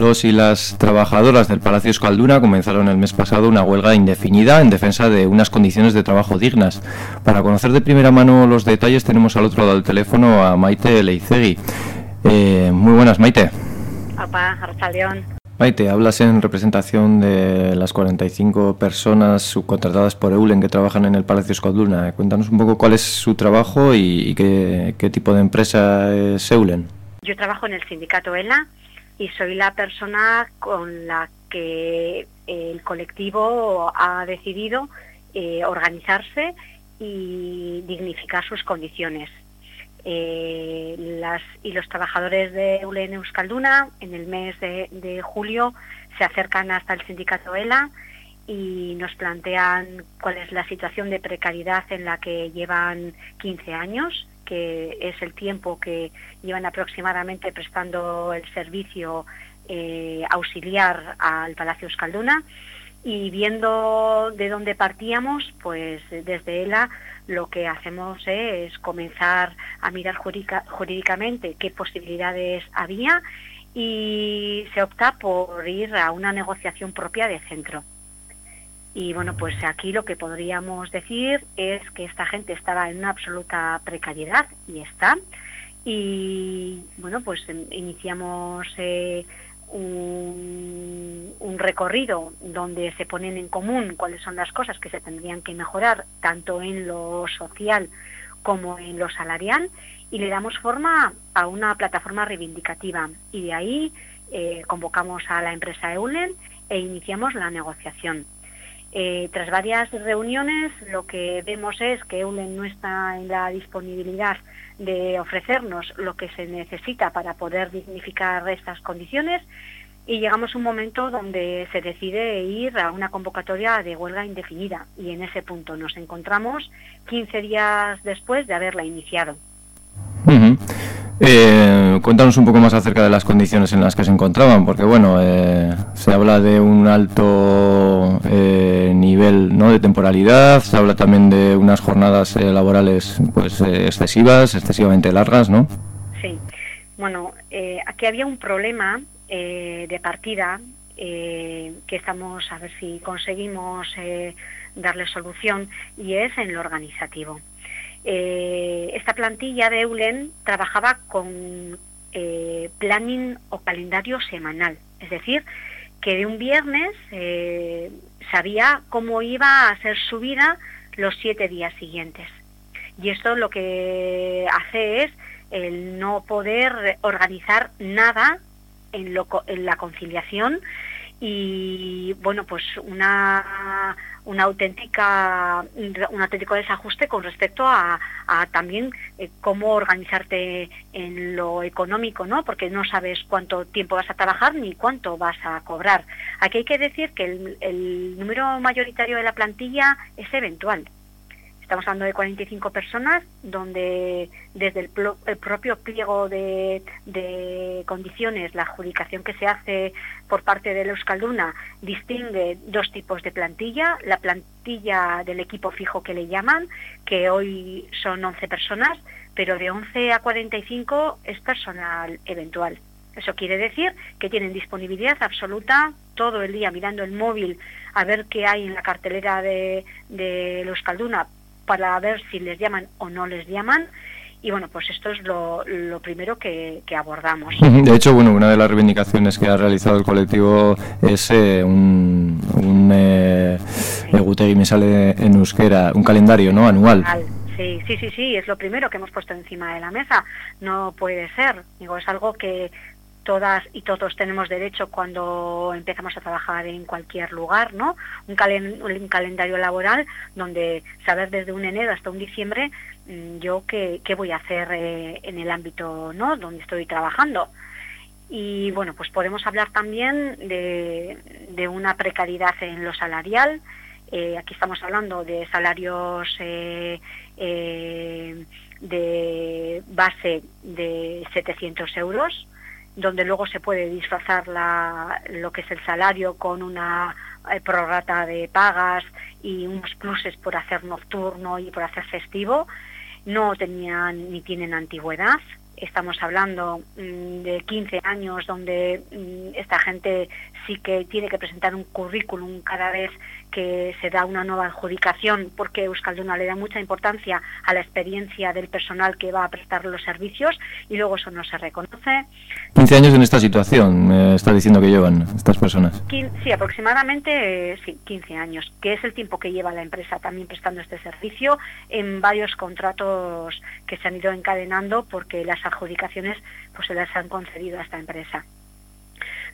Los y las trabajadoras del Palacio Escalduna comenzaron el mes pasado una huelga indefinida en defensa de unas condiciones de trabajo dignas. Para conocer de primera mano los detalles tenemos al otro lado del teléfono a Maite Leizegui. Eh, muy buenas, Maite. León. Maite, hablas en representación de las 45 personas subcontratadas por Eulen que trabajan en el Palacio Escalduna. Cuéntanos un poco cuál es su trabajo y, qué, qué tipo de empresa es Eulen. Yo trabajo en el sindicato ELA y soy la persona con la que el colectivo ha decidido eh, organizarse y dignificar sus condiciones. Eh, las y los trabajadores de Eulen Euskalduna en el mes de, julio se acercan hasta el sindicato ELA y nos plantean cuál es la situación de precariedad en la que llevan 15 años que es el tiempo que llevan aproximadamente prestando el servicio eh, auxiliar al Palacio Escalduna y viendo de dónde partíamos, pues desde ELA lo que hacemos es comenzar a mirar jurídicamente qué posibilidades había y se opta por ir a una negociación propia de centro. Y bueno, pues aquí lo que podríamos decir es que esta gente estaba en una absoluta precariedad y está. Y bueno, pues em, iniciamos eh, un, un, recorrido donde se ponen en común cuáles son las cosas que se tendrían que mejorar, tanto en lo social como en lo salarial, y le damos forma a una plataforma reivindicativa. Y de ahí eh, convocamos a la empresa Eulen e iniciamos la negociación. Eh, tras varias reuniones, lo que vemos es que EULEN no está en la disponibilidad de ofrecernos lo que se necesita para poder dignificar estas condiciones y llegamos a un momento donde se decide ir a una convocatoria de huelga indefinida y en ese punto nos encontramos 15 días después de haberla iniciado. Eh, cuéntanos un poco más acerca de las condiciones en las que se encontraban, porque bueno, eh, se habla de un alto eh, nivel ¿no? de temporalidad, se habla también de unas jornadas laborales pues excesivas, excesivamente largas, ¿no? Sí, bueno, aquí había un problema de partida que estamos a ver si conseguimos darle solución y es en lo organizativo. Eh, esta plantilla de Eulen trabajaba con eh, planning o calendario semanal, es decir, que de un viernes eh, sabía cómo iba a ser su vida los siete días siguientes. Y esto lo que hace es el no poder organizar nada en, lo, en la conciliación y bueno pues una una auténtica un auténtico desajuste con respecto a, también eh, cómo organizarte en lo económico no porque no sabes cuánto tiempo vas a trabajar ni cuánto vas a cobrar. Aquí hay que decir que el, el número mayoritario de la plantilla es eventual Estamos hablando de 45 personas, donde desde el, propio pliego de, condiciones, la adjudicación que se hace por parte de la Euskalduna distingue dos tipos de plantilla. La plantilla del equipo fijo que le llaman, que hoy son 11 personas, pero de 11 a 45 es personal eventual. Eso quiere decir que tienen disponibilidad absoluta todo el día mirando el móvil a ver qué hay en la cartelera de, de Euskalduna para ver si les llaman o no les llaman y bueno, pues esto es lo, primero que, abordamos. De hecho, bueno, una de las reivindicaciones que ha realizado el colectivo es eh, un, un eh, me sale en euskera, un calendario, ¿no? Anual. Sí, sí, sí, sí, es lo primero que hemos puesto encima de la mesa. No puede ser, digo, es algo que todas y todos tenemos derecho cuando empezamos a trabajar en cualquier lugar, ¿no? Un, calendario laboral donde saber desde un enero hasta un diciembre mm, yo qué, voy a hacer eh, en el ámbito, ¿no? Donde estoy trabajando. Y bueno, pues podemos hablar también de, una precariedad en lo salarial. Eh, aquí estamos hablando de salarios eh, de base de 700 euros, donde luego se puede disfrazar la, lo que es el salario con una eh, prorata de pagas y unos pluses por hacer nocturno y por hacer festivo. No tenían ni tienen antigüedad estamos hablando mm, de 15 años donde mm, esta gente sí que tiene que presentar un currículum cada vez que se da una nueva adjudicación porque Euskalduna le da mucha importancia a la experiencia del personal que va a prestar los servicios y luego eso no se reconoce. 15 años en esta situación, me está diciendo que llevan estas personas. Sí, aproximadamente sí, 15 años, que es el tiempo que lleva la empresa también prestando este servicio en varios contratos que se han ido encadenando porque las adjudicaciones pues se las han concedido a esta empresa.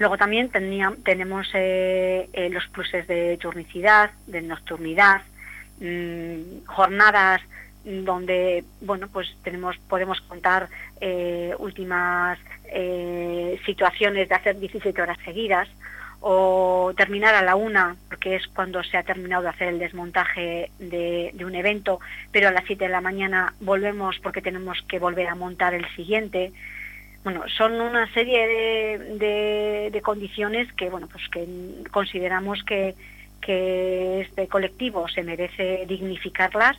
Luego también tenemos eh, eh, los pluses de turnicidad, de nocturnidad, mm, jornadas donde bueno pues tenemos podemos contar eh, últimas situaciones de hacer 17 horas seguidas o terminar a la una, porque es cuando se ha terminado de hacer el desmontaje de, un evento, pero a las 7 de la mañana volvemos porque tenemos que volver a montar el siguiente. Bueno, son una serie de, condiciones que, bueno, pues que consideramos que, que este colectivo se merece dignificarlas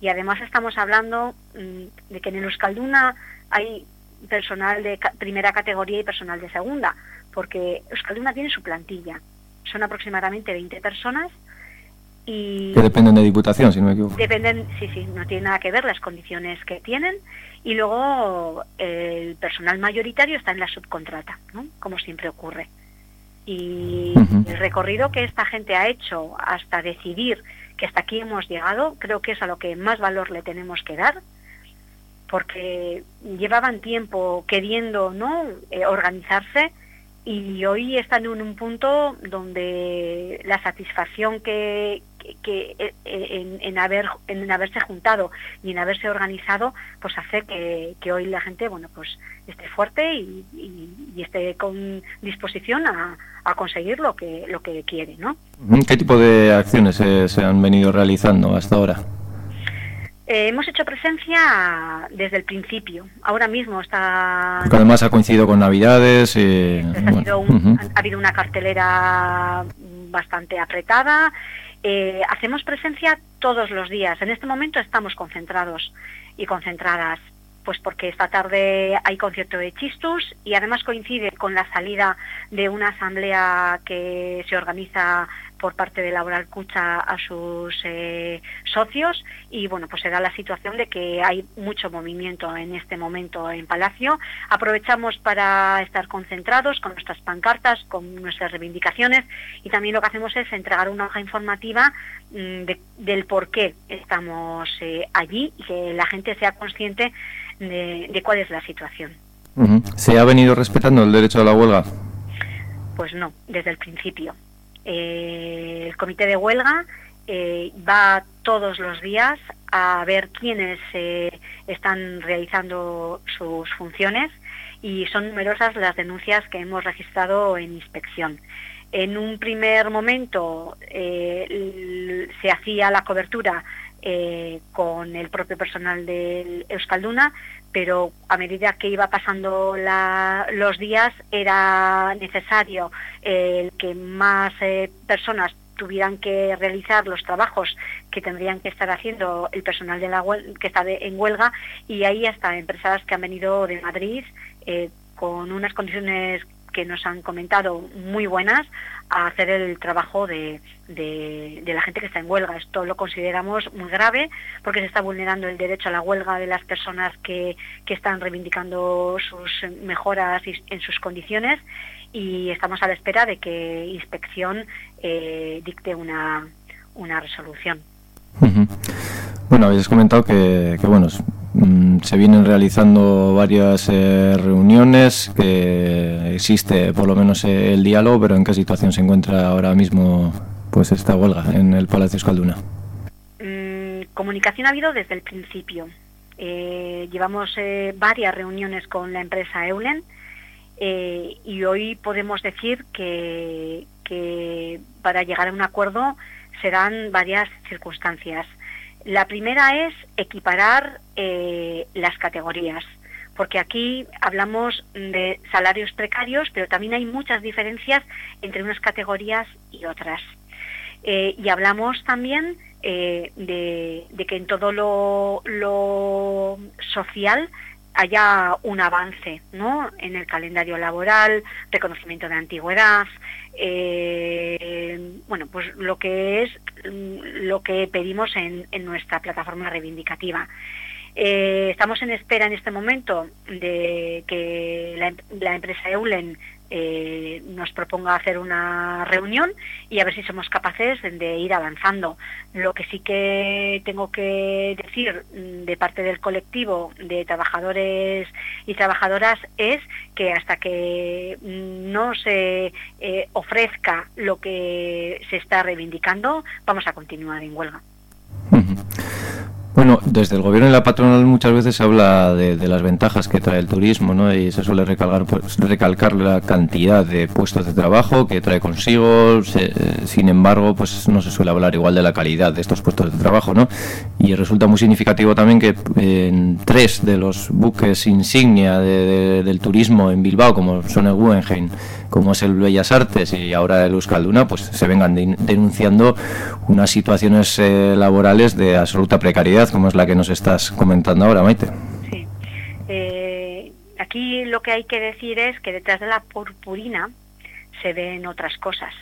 y además estamos hablando mm, de que en el Euskalduna hay personal de primera categoría y personal de segunda porque Euskalduna tiene su plantilla. Son aproximadamente 20 personas y... Que dependen de Diputación, si no me equivoco. Dependen, sí, sí, no tiene nada que ver las condiciones que tienen. Y luego el personal mayoritario está en la subcontrata, ¿no? Como siempre ocurre. Y el recorrido que esta gente ha hecho hasta decidir que hasta aquí hemos llegado, creo que es a lo que más valor le tenemos que dar, porque llevaban tiempo queriendo ¿no? Eh, organizarse y hoy están en un punto donde la satisfacción que, que, eh, en, haber en haberse juntado y en haberse organizado pues hace que, hoy la gente bueno pues esté fuerte y, esté con disposición a, conseguir lo que lo que quiere ¿no? ¿Qué tipo de acciones se han venido realizando hasta ahora? Eh, hemos hecho presencia desde el principio. Ahora mismo está... además ha coincidido con Navidades. Y, ha, habido una cartelera bastante apretada. Eh, hacemos presencia todos los días. En este momento estamos concentrados y concentradas, pues porque esta tarde hay concierto de Chistus y además coincide con la salida de una asamblea que se organiza por parte de Laboral Cucha a sus eh, socios. Y bueno pues se da la situación de que hay mucho movimiento en este momento en Palacio. Aprovechamos para estar concentrados con nuestras pancartas con nuestras reivindicaciones. Y también lo que hacemos es entregar una hoja informativa mm, del por qué estamos eh, allí y que la gente sea consciente de, cuál es la situación. ¿Se ha venido respetando el derecho a la huelga? Pues no, desde el principio. Eh, el comité de huelga eh, va todos los días a ver quiénes eh, están realizando sus funciones y son numerosas las denuncias que hemos registrado en inspección. En un primer momento se hacía la cobertura con el propio personal del Euskalduna, pero a medida que iba pasando los días era necesario eh, que más eh, personas tuvieran que realizar los trabajos que tendrían que estar haciendo el personal de la que está en huelga y ahí hasta empresas que han venido de Madrid eh, con unas condiciones que nos han comentado muy buenas a hacer el trabajo de, de, la gente que está en huelga. Esto lo consideramos muy grave porque se está vulnerando el derecho a la huelga de las personas que, que están reivindicando sus mejoras en sus condiciones y estamos a la espera de que inspección eh, dicte una, una resolución. Bueno, habéis comentado que, que bueno, se vienen realizando varias eh, reuniones, que existe por lo menos eh, el diálogo, pero ¿en qué situación se encuentra ahora mismo pues esta huelga en el Palacio Escalduna? Mm, comunicación ha habido desde el principio. Eh, llevamos varias reuniones con la empresa Eulen y hoy podemos decir que, que para llegar a un acuerdo serán varias circunstancias. La primera es equiparar eh, las categorías, porque aquí hablamos de salarios precarios, pero también hay muchas diferencias entre unas categorías y otras. Eh, y hablamos también eh, de, que en todo lo, social haya un avance ¿no? en el calendario laboral, reconocimiento de antigüedad, eh, bueno, pues lo que es lo que pedimos en, nuestra plataforma reivindicativa. Eh, estamos en espera en este momento de que la, la empresa Eulen eh, nos proponga hacer una reunión y a ver si somos capaces de ir avanzando. Lo que sí que tengo que decir mm, de parte del colectivo de trabajadores y trabajadoras es que hasta que mm, no se eh, ofrezca lo que se está reivindicando, vamos a continuar en huelga. Bueno, desde el gobierno y la patronal muchas veces se habla de, las ventajas que trae el turismo, ¿no? Y se suele recalcar, pues, recalcar la cantidad de puestos de trabajo que trae consigo. sin embargo, pues no se suele hablar igual de la calidad de estos puestos de trabajo, ¿no? Y resulta muy significativo también que en tres de los buques insignia del turismo en Bilbao, como son el Guggenheim, como es el Bellas Artes y ahora el Euskalduna, pues se vengan denunciando unas situaciones eh, laborales de absoluta precariedad, como es la que nos estás comentando ahora, Maite. Sí. Eh, aquí lo que hay que decir es que detrás de la purpurina se ven otras cosas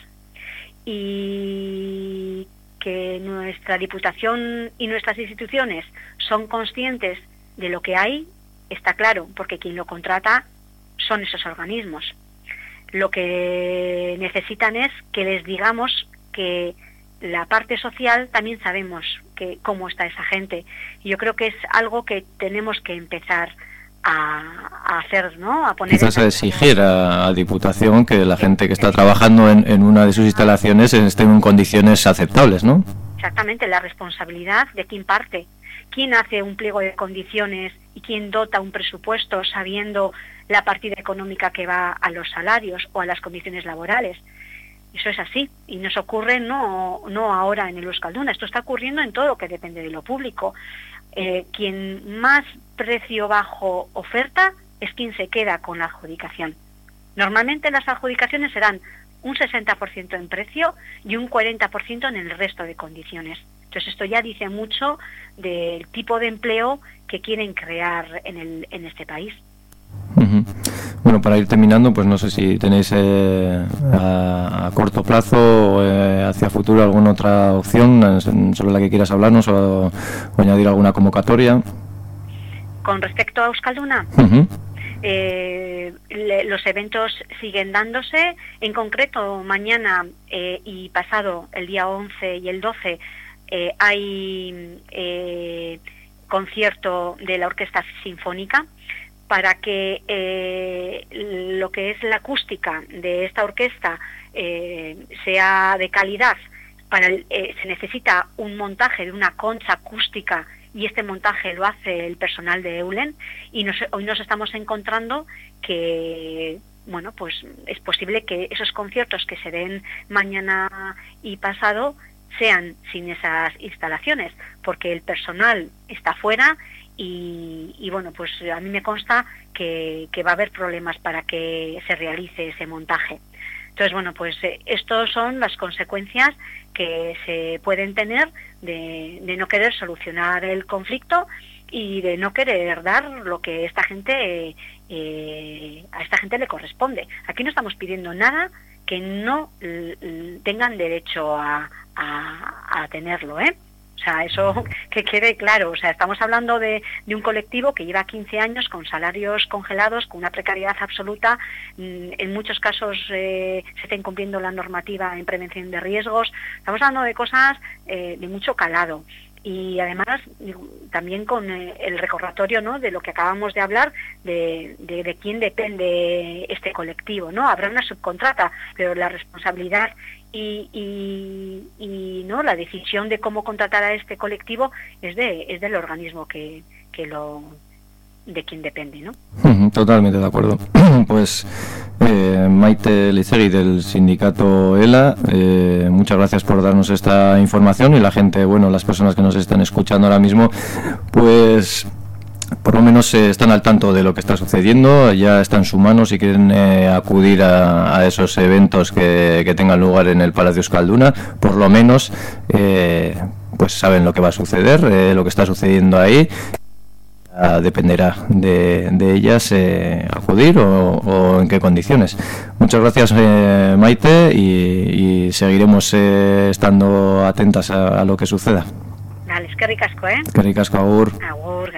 y que nuestra Diputación y nuestras instituciones son conscientes de lo que hay, está claro, porque quien lo contrata son esos organismos lo que necesitan es que les digamos que la parte social también sabemos que cómo está esa gente. Yo creo que es algo que tenemos que empezar a, hacer, ¿no? A poner Quizás a exigir a, Diputación que la gente que está trabajando en, en, una de sus instalaciones esté en condiciones aceptables, ¿no? Exactamente, la responsabilidad de quién parte, quién hace un pliego de condiciones y quién dota un presupuesto sabiendo la partida económica que va a los salarios o a las condiciones laborales. Eso es así y nos ocurre no, no ahora en el Euskalduna, esto está ocurriendo en todo lo que depende de lo público. Eh, quien más precio bajo oferta es quien se queda con la adjudicación. Normalmente las adjudicaciones serán un 60% en precio y un 40% en el resto de condiciones. Entonces esto ya dice mucho del tipo de empleo que quieren crear en, el, en este país. Bueno, para ir terminando, pues no sé si tenéis eh, a, corto plazo o eh, hacia futuro alguna otra opción eh, sobre la que quieras hablarnos o, añadir alguna convocatoria. Con respecto a Euskalduna, los eventos siguen dándose. En concreto, mañana y pasado, el día 11 y el 12, hay concierto de la Orquesta Sinfónica para que eh, lo que es la acústica de esta orquesta eh, sea de calidad, para eh, se necesita un montaje de una concha acústica y este montaje lo hace el personal de Eulen y hoy nos estamos encontrando que bueno pues es posible que esos conciertos que se den mañana y pasado sean sin esas instalaciones porque el personal está fuera y, bueno, pues a mí me consta que, va a haber problemas para que se realice ese montaje. Entonces, bueno, pues eh, estas son las consecuencias que se pueden tener de, no querer solucionar el conflicto y de no querer dar lo que esta gente eh, a esta gente le corresponde. Aquí no estamos pidiendo nada que no tengan derecho a, a tenerlo, ¿eh? O sea, eso que quede claro. O sea, estamos hablando de, un colectivo que lleva 15 años con salarios congelados, con una precariedad absoluta. Mm, en muchos casos eh, se está incumpliendo la normativa en prevención de riesgos. Estamos hablando de cosas eh, de mucho calado y además también con eh, el recordatorio ¿no? de lo que acabamos de hablar de, de, quién depende este colectivo no habrá una subcontrata pero la responsabilidad y, y, no la decisión de cómo contratar a este colectivo es de es del organismo que, que lo de quien depende, ¿no? Totalmente de acuerdo. Pues eh, Maite Licegui del sindicato ELA, eh, muchas gracias por darnos esta información y la gente, bueno, las personas que nos están escuchando ahora mismo, pues por lo menos eh, están al tanto de lo que está sucediendo, ya está en su mano si quieren eh, acudir a, esos eventos que, que, tengan lugar en el Palacio Escalduna, por lo menos eh, pues saben lo que va a suceder, lo que está sucediendo ahí dependerá de, ellas eh, acudir o, en qué condiciones. Muchas gracias eh, Maite y, seguiremos eh, estando atentas a, lo que suceda. Dale, es que ricasco, ¿eh? Que ricasco, Agur. Agur,